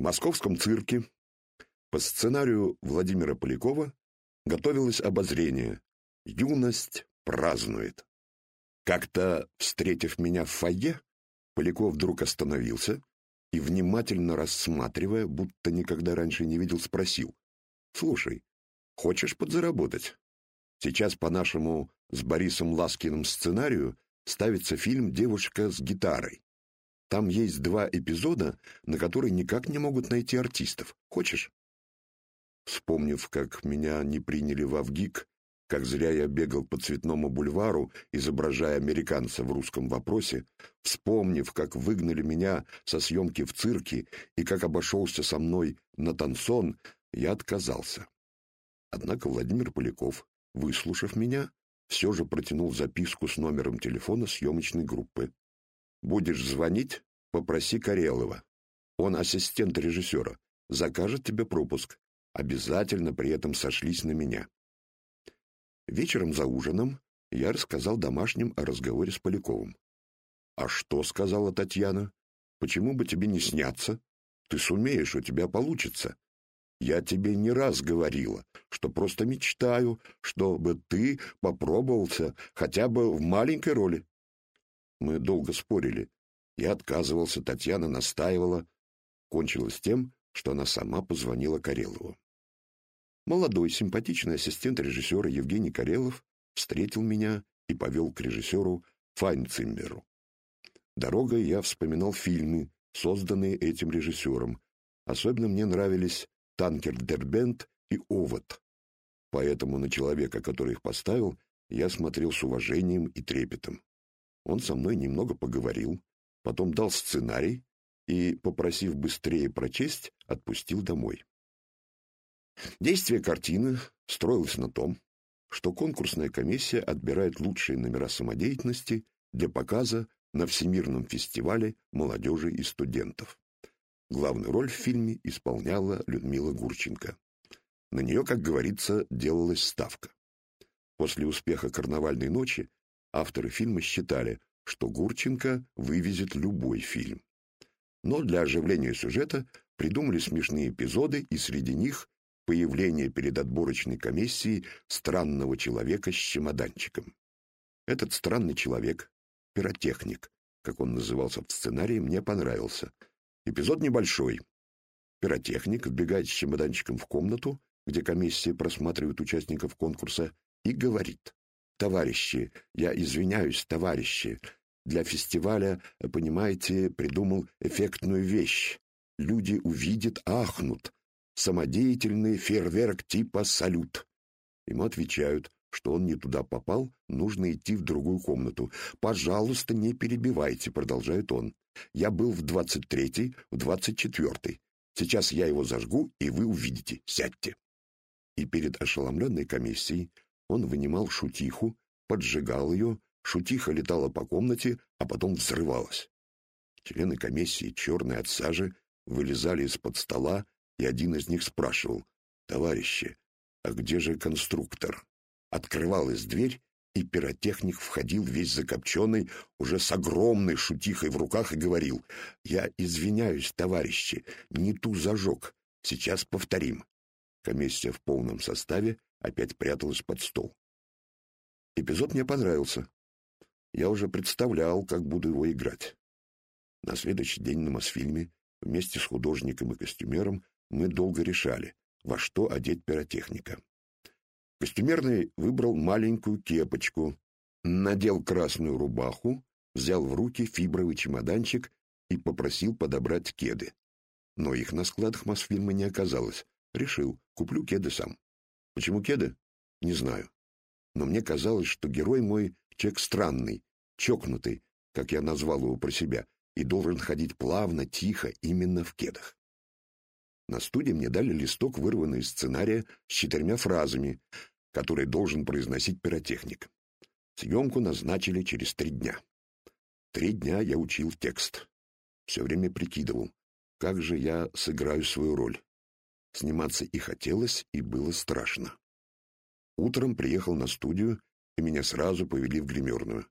В московском цирке по сценарию Владимира Полякова готовилось обозрение «Юность празднует». Как-то, встретив меня в фойе, Поляков вдруг остановился и, внимательно рассматривая, будто никогда раньше не видел, спросил. «Слушай, хочешь подзаработать? Сейчас по нашему с Борисом Ласкиным сценарию ставится фильм «Девушка с гитарой». Там есть два эпизода, на которые никак не могут найти артистов. Хочешь?» Вспомнив, как меня не приняли в Авгик, как зря я бегал по Цветному бульвару, изображая американца в русском вопросе, вспомнив, как выгнали меня со съемки в цирке и как обошелся со мной на танцон, я отказался. Однако Владимир Поляков, выслушав меня, все же протянул записку с номером телефона съемочной группы. Будешь звонить, попроси Карелова. Он ассистент режиссера. Закажет тебе пропуск. Обязательно при этом сошлись на меня. Вечером за ужином я рассказал домашним о разговоре с Поляковым. «А что?» — сказала Татьяна. «Почему бы тебе не сняться? Ты сумеешь, у тебя получится. Я тебе не раз говорила, что просто мечтаю, чтобы ты попробовался хотя бы в маленькой роли. Мы долго спорили. Я отказывался, Татьяна настаивала. Кончилось тем, что она сама позвонила Карелову. Молодой, симпатичный ассистент режиссера Евгений Карелов встретил меня и повел к режиссеру Файнциммеру. Дорогой я вспоминал фильмы, созданные этим режиссером. Особенно мне нравились «Танкер Дербент» и «Овод». Поэтому на человека, который их поставил, я смотрел с уважением и трепетом. Он со мной немного поговорил, потом дал сценарий и, попросив быстрее прочесть, отпустил домой. Действие картины строилось на том, что конкурсная комиссия отбирает лучшие номера самодеятельности для показа на Всемирном фестивале молодежи и студентов. Главную роль в фильме исполняла Людмила Гурченко. На нее, как говорится, делалась ставка. После успеха «Карнавальной ночи» Авторы фильма считали, что Гурченко вывезет любой фильм. Но для оживления сюжета придумали смешные эпизоды, и среди них появление перед отборочной комиссией странного человека с чемоданчиком. Этот странный человек, пиротехник, как он назывался в сценарии, мне понравился. Эпизод небольшой. Пиротехник вбегает с чемоданчиком в комнату, где комиссия просматривает участников конкурса, и говорит Товарищи, я извиняюсь, товарищи, для фестиваля, понимаете, придумал эффектную вещь. Люди увидят, ахнут. Самодеятельный фейерверк типа «Салют». Ему отвечают, что он не туда попал, нужно идти в другую комнату. «Пожалуйста, не перебивайте», — продолжает он. «Я был в двадцать третьей, в двадцать четвертой. Сейчас я его зажгу, и вы увидите. Сядьте». И перед ошеломленной комиссией он вынимал шутиху, поджигал ее, шутиха летала по комнате, а потом взрывалась. Члены комиссии, черные от сажи, вылезали из-под стола, и один из них спрашивал, «Товарищи, а где же конструктор?» Открывалась дверь, и пиротехник входил весь закопченный, уже с огромной шутихой в руках, и говорил, «Я извиняюсь, товарищи, не ту зажег, сейчас повторим». Комиссия в полном составе опять пряталась под стол. Эпизод мне понравился. Я уже представлял, как буду его играть. На следующий день на Мосфильме вместе с художником и костюмером мы долго решали, во что одеть пиротехника. Костюмерный выбрал маленькую кепочку, надел красную рубаху, взял в руки фибровый чемоданчик и попросил подобрать кеды. Но их на складах Мосфильма не оказалось. Решил, куплю кеды сам. Почему кеды? Не знаю. Но мне казалось, что герой мой человек странный, чокнутый, как я назвал его про себя, и должен ходить плавно, тихо, именно в кедах. На студии мне дали листок, вырванный из сценария, с четырьмя фразами, которые должен произносить пиротехник. Съемку назначили через три дня. Три дня я учил текст. Все время прикидывал, как же я сыграю свою роль. Сниматься и хотелось, и было страшно. Утром приехал на студию, и меня сразу повели в гримерную.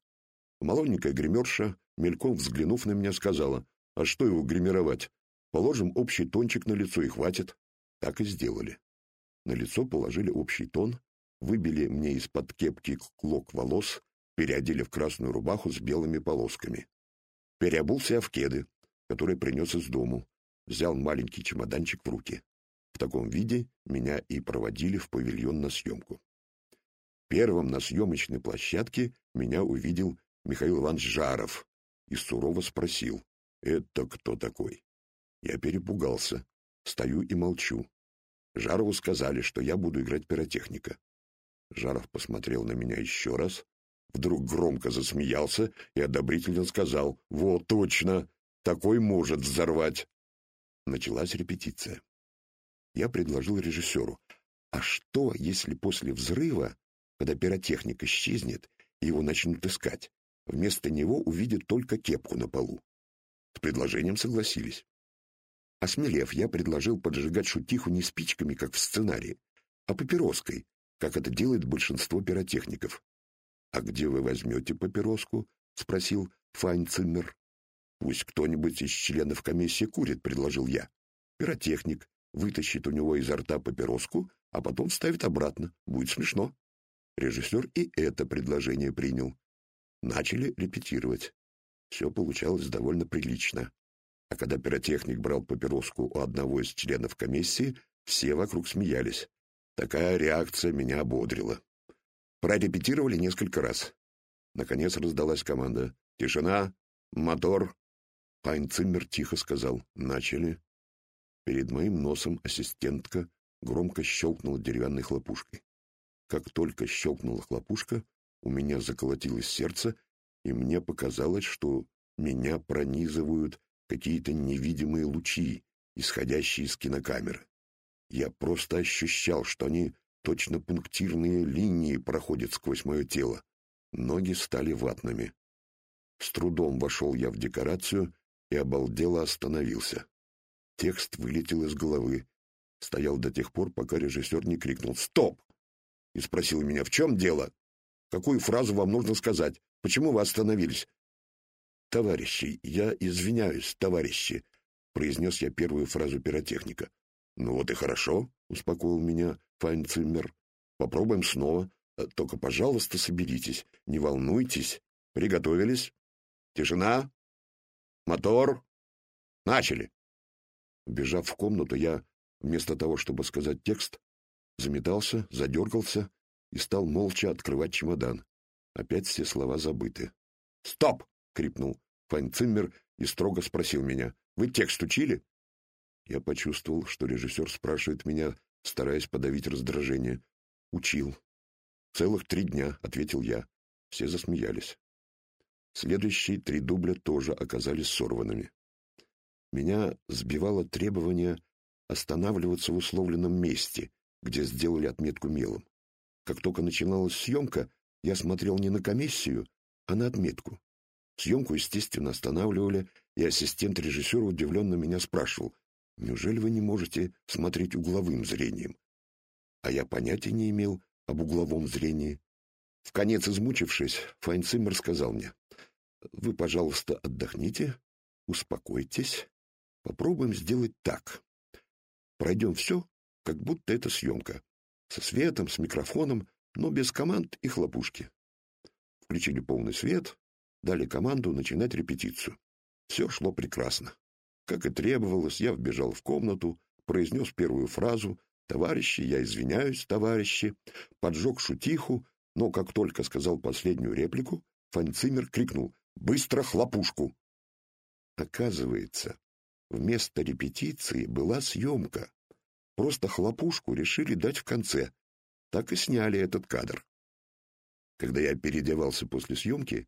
Молоденькая гримерша, мельком взглянув на меня, сказала, «А что его гримировать? Положим общий тончик на лицо и хватит. Так и сделали. На лицо положили общий тон, выбили мне из-под кепки клок волос, переодели в красную рубаху с белыми полосками. Переобулся я в кеды, которые принес из дому, взял маленький чемоданчик в руки. В таком виде меня и проводили в павильон на съемку. Первым на съемочной площадке меня увидел Михаил Иванович Жаров и сурово спросил, «Это кто такой?» Я перепугался, стою и молчу. Жарову сказали, что я буду играть пиротехника. Жаров посмотрел на меня еще раз, вдруг громко засмеялся и одобрительно сказал, «Вот, точно, такой может взорвать». Началась репетиция. Я предложил режиссеру, а что, если после взрыва, когда пиротехник исчезнет его начнут искать, вместо него увидят только кепку на полу? С предложением согласились. Осмелев, я предложил поджигать шутиху не спичками, как в сценарии, а папироской, как это делает большинство пиротехников. «А где вы возьмете папироску?» — спросил Файнциммер. «Пусть кто-нибудь из членов комиссии курит», — предложил я. «Пиротехник вытащит у него изо рта папироску, а потом вставит обратно. Будет смешно». Режиссер и это предложение принял. Начали репетировать. Все получалось довольно прилично. А когда пиротехник брал папироску у одного из членов комиссии, все вокруг смеялись. Такая реакция меня ободрила. Прорепетировали несколько раз. Наконец раздалась команда. «Тишина! Мотор!» Пайнциммер тихо сказал. «Начали». Перед моим носом ассистентка громко щелкнула деревянной хлопушкой. Как только щелкнула хлопушка, у меня заколотилось сердце, и мне показалось, что меня пронизывают какие-то невидимые лучи, исходящие из кинокамеры. Я просто ощущал, что они точно пунктирные линии проходят сквозь мое тело. Ноги стали ватными. С трудом вошел я в декорацию и обалдело остановился. Текст вылетел из головы. Стоял до тех пор, пока режиссер не крикнул «Стоп!» и спросил меня «В чем дело? Какую фразу вам нужно сказать? Почему вы остановились? «Товарищи, я извиняюсь, товарищи», — произнес я первую фразу пиротехника. «Ну вот и хорошо», — успокоил меня Файнциммер. «Попробуем снова. Э, только, пожалуйста, соберитесь, не волнуйтесь. Приготовились? Тишина? Мотор? Начали!» Бежав в комнату, я, вместо того, чтобы сказать текст, заметался, задергался и стал молча открывать чемодан. Опять все слова забыты. «Стоп!» — крикнул Файнциммер и строго спросил меня. «Вы текст учили?» Я почувствовал, что режиссер спрашивает меня, стараясь подавить раздражение. «Учил». «Целых три дня», — ответил я. Все засмеялись. Следующие три дубля тоже оказались сорванными. Меня сбивало требование останавливаться в условленном месте, где сделали отметку мелом. Как только начиналась съемка, я смотрел не на комиссию, а на отметку. Съемку, естественно, останавливали, и ассистент режиссера удивленно меня спрашивал, «Неужели вы не можете смотреть угловым зрением?» А я понятия не имел об угловом зрении. В конец измучившись, Файнциммер сказал мне, «Вы, пожалуйста, отдохните, успокойтесь, попробуем сделать так. Пройдем все, как будто это съемка, со светом, с микрофоном, но без команд и хлопушки». Включили полный свет, дали команду начинать репетицию. Все шло прекрасно. Как и требовалось, я вбежал в комнату, произнес первую фразу «Товарищи, я извиняюсь, товарищи», поджег шутиху, но как только сказал последнюю реплику, Фанцимер крикнул «Быстро хлопушку!». Оказывается, вместо репетиции была съемка. Просто хлопушку решили дать в конце. Так и сняли этот кадр. Когда я переодевался после съемки,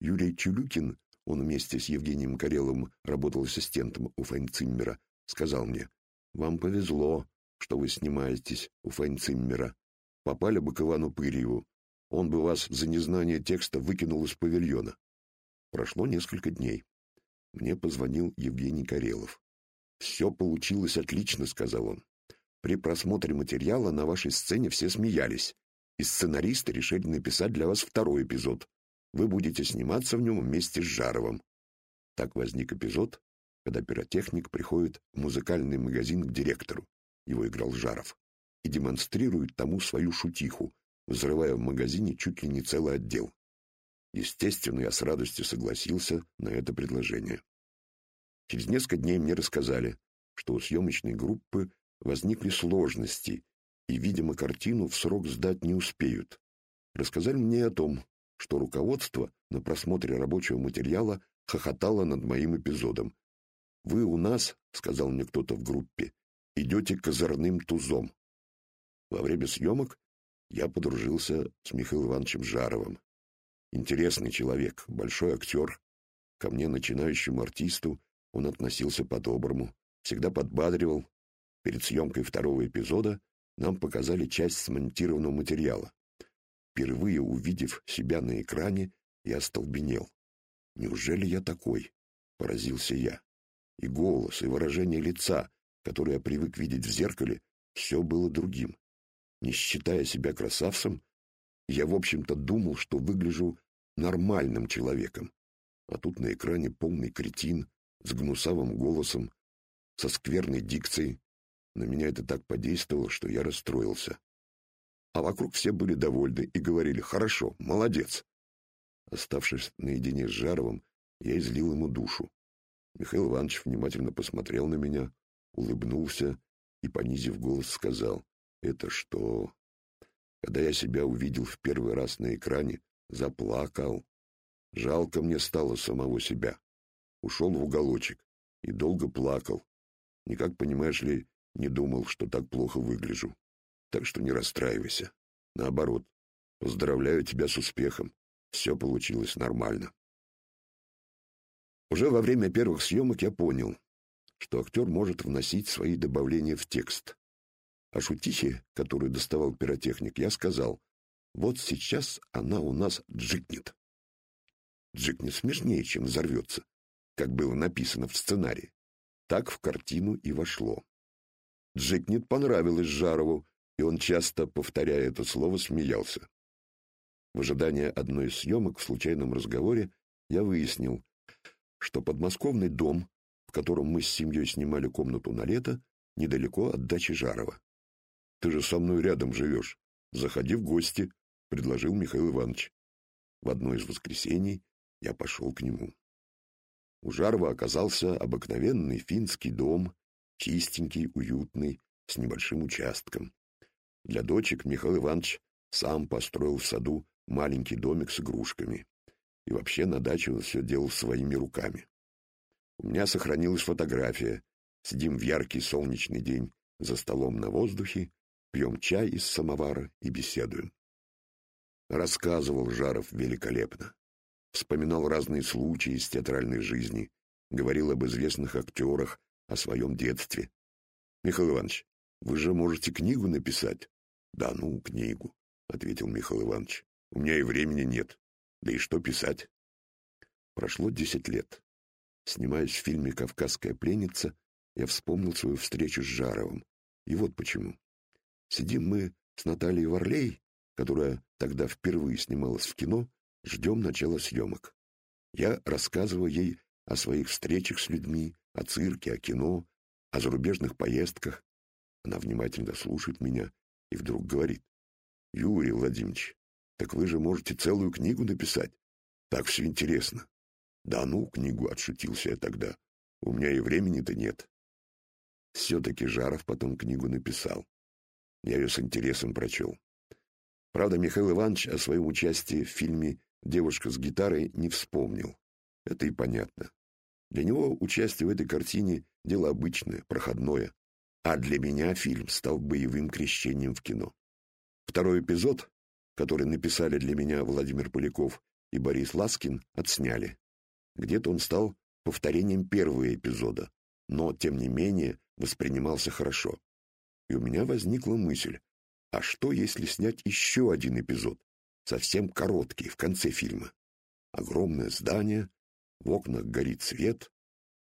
Юрий Чулюкин, он вместе с Евгением Кареловым работал ассистентом у Файнциммера, сказал мне, «Вам повезло, что вы снимаетесь у Файнциммера. Попали бы к Ивану Пырьеву, он бы вас за незнание текста выкинул из павильона». Прошло несколько дней. Мне позвонил Евгений Карелов. «Все получилось отлично», — сказал он. «При просмотре материала на вашей сцене все смеялись, и сценаристы решили написать для вас второй эпизод, вы будете сниматься в нем вместе с Жаровым. Так возник эпизод, когда пиротехник приходит в музыкальный магазин к директору, его играл Жаров, и демонстрирует тому свою шутиху, взрывая в магазине чуть ли не целый отдел. Естественно, я с радостью согласился на это предложение. Через несколько дней мне рассказали, что у съемочной группы возникли сложности, и, видимо, картину в срок сдать не успеют. Рассказали мне о том, что руководство на просмотре рабочего материала хохотало над моим эпизодом. «Вы у нас, — сказал мне кто-то в группе, — идете козырным тузом». Во время съемок я подружился с Михаилом Ивановичем Жаровым. Интересный человек, большой актер. Ко мне, начинающему артисту, он относился по-доброму, всегда подбадривал. Перед съемкой второго эпизода нам показали часть смонтированного материала. Впервые увидев себя на экране, я остолбенел. «Неужели я такой?» — поразился я. И голос, и выражение лица, которое я привык видеть в зеркале, все было другим. Не считая себя красавцем, я, в общем-то, думал, что выгляжу нормальным человеком. А тут на экране полный кретин с гнусавым голосом, со скверной дикцией. На меня это так подействовало, что я расстроился. А вокруг все были довольны и говорили «Хорошо, молодец». Оставшись наедине с Жаровым, я излил ему душу. Михаил Иванович внимательно посмотрел на меня, улыбнулся и, понизив голос, сказал «Это что?» Когда я себя увидел в первый раз на экране, заплакал. Жалко мне стало самого себя. Ушел в уголочек и долго плакал. Никак, понимаешь ли, не думал, что так плохо выгляжу. Так что не расстраивайся. Наоборот, поздравляю тебя с успехом. Все получилось нормально. Уже во время первых съемок я понял, что актер может вносить свои добавления в текст. О шутихе, которую доставал пиротехник, я сказал, вот сейчас она у нас джикнет. Джикнет смешнее, чем взорвется, как было написано в сценарии. Так в картину и вошло. Джикнет понравилось Жарову, и он, часто повторяя это слово, смеялся. В ожидании одной из съемок в случайном разговоре я выяснил, что подмосковный дом, в котором мы с семьей снимали комнату на лето, недалеко от дачи Жарова. Ты же со мной рядом живешь. Заходи в гости, — предложил Михаил Иванович. В одно из воскресений я пошел к нему. У Жарова оказался обыкновенный финский дом, чистенький, уютный, с небольшим участком. Для дочек Михаил Иванович сам построил в саду маленький домик с игрушками. И вообще на даче он все делал своими руками. У меня сохранилась фотография. Сидим в яркий солнечный день за столом на воздухе, пьем чай из самовара и беседуем. Рассказывал Жаров великолепно. Вспоминал разные случаи из театральной жизни, говорил об известных актерах, о своем детстве. «Михаил Иванович, вы же можете книгу написать?» «Да ну, книгу», — ответил Михаил Иванович. «У меня и времени нет. Да и что писать?» Прошло десять лет. Снимаясь в фильме «Кавказская пленница», я вспомнил свою встречу с Жаровым. И вот почему. Сидим мы с Натальей Варлей, которая тогда впервые снималась в кино, ждем начала съемок. Я рассказываю ей о своих встречах с людьми, о цирке, о кино, о зарубежных поездках. Она внимательно слушает меня и вдруг говорит. «Юрий Владимирович, так вы же можете целую книгу написать. Так все интересно». «Да ну, книгу», — отшутился я тогда. «У меня и времени-то нет». Все-таки Жаров потом книгу написал. Я ее с интересом прочел. Правда, Михаил Иванович о своем участии в фильме «Девушка с гитарой» не вспомнил. Это и понятно. Для него участие в этой картине – дело обычное, проходное. А для меня фильм стал боевым крещением в кино. Второй эпизод, который написали для меня Владимир Поляков и Борис Ласкин, отсняли. Где-то он стал повторением первого эпизода, но, тем не менее, воспринимался хорошо. И у меня возникла мысль, а что, если снять еще один эпизод, совсем короткий, в конце фильма? Огромное здание, в окнах горит свет,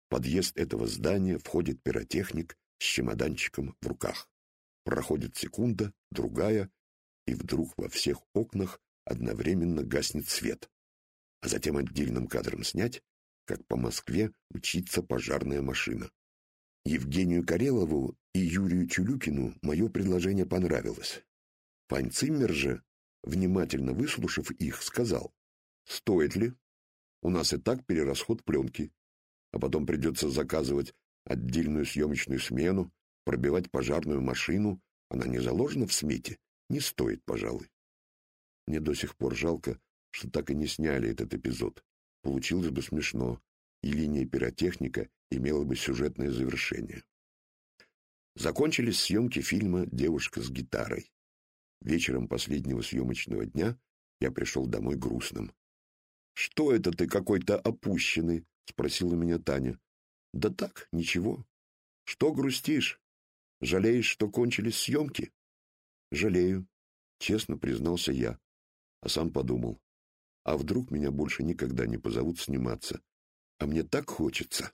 в подъезд этого здания входит пиротехник с чемоданчиком в руках. Проходит секунда, другая, и вдруг во всех окнах одновременно гаснет свет. А затем отдельным кадром снять, как по Москве мчится пожарная машина. Евгению Карелову и Юрию Чулюкину мое предложение понравилось. Пань Циммер же, внимательно выслушав их, сказал, «Стоит ли? У нас и так перерасход пленки, а потом придется заказывать отдельную съемочную смену, пробивать пожарную машину, она не заложена в смете, не стоит, пожалуй. Мне до сих пор жалко, что так и не сняли этот эпизод. Получилось бы смешно, и линия пиротехника имела бы сюжетное завершение. Закончились съемки фильма «Девушка с гитарой». Вечером последнего съемочного дня я пришел домой грустным. «Что это ты какой-то опущенный?» — спросила меня Таня. «Да так, ничего. Что грустишь? Жалеешь, что кончились съемки?» «Жалею», — честно признался я, а сам подумал. «А вдруг меня больше никогда не позовут сниматься? А мне так хочется».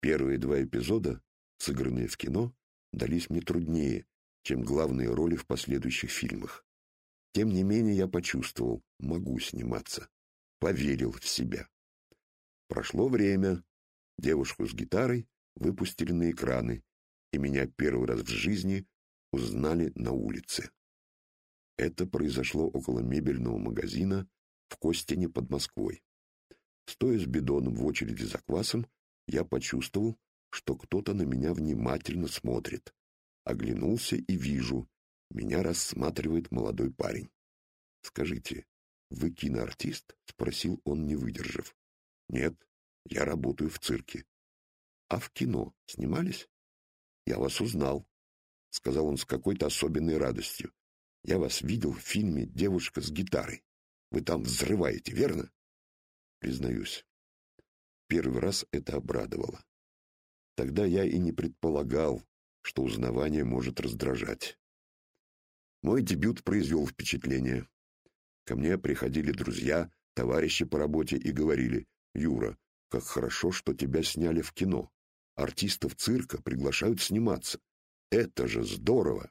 Первые два эпизода, сыгранные в кино, дались мне труднее, чем главные роли в последующих фильмах. Тем не менее я почувствовал, могу сниматься. Поверил в себя. Прошло время. Девушку с гитарой выпустили на экраны, и меня первый раз в жизни узнали на улице. Это произошло около мебельного магазина в Костине под Москвой. Стоя с бидоном в очереди за квасом, я почувствовал, что кто-то на меня внимательно смотрит. Оглянулся и вижу, меня рассматривает молодой парень. «Скажите, вы киноартист?» — спросил он, не выдержав. «Нет, я работаю в цирке». «А в кино снимались?» «Я вас узнал», — сказал он с какой-то особенной радостью. «Я вас видел в фильме «Девушка с гитарой». Вы там взрываете, верно?» «Признаюсь, первый раз это обрадовало. Тогда я и не предполагал, что узнавание может раздражать. Мой дебют произвел впечатление. Ко мне приходили друзья, товарищи по работе и говорили, «Юра, как хорошо, что тебя сняли в кино. Артистов цирка приглашают сниматься. Это же здорово!»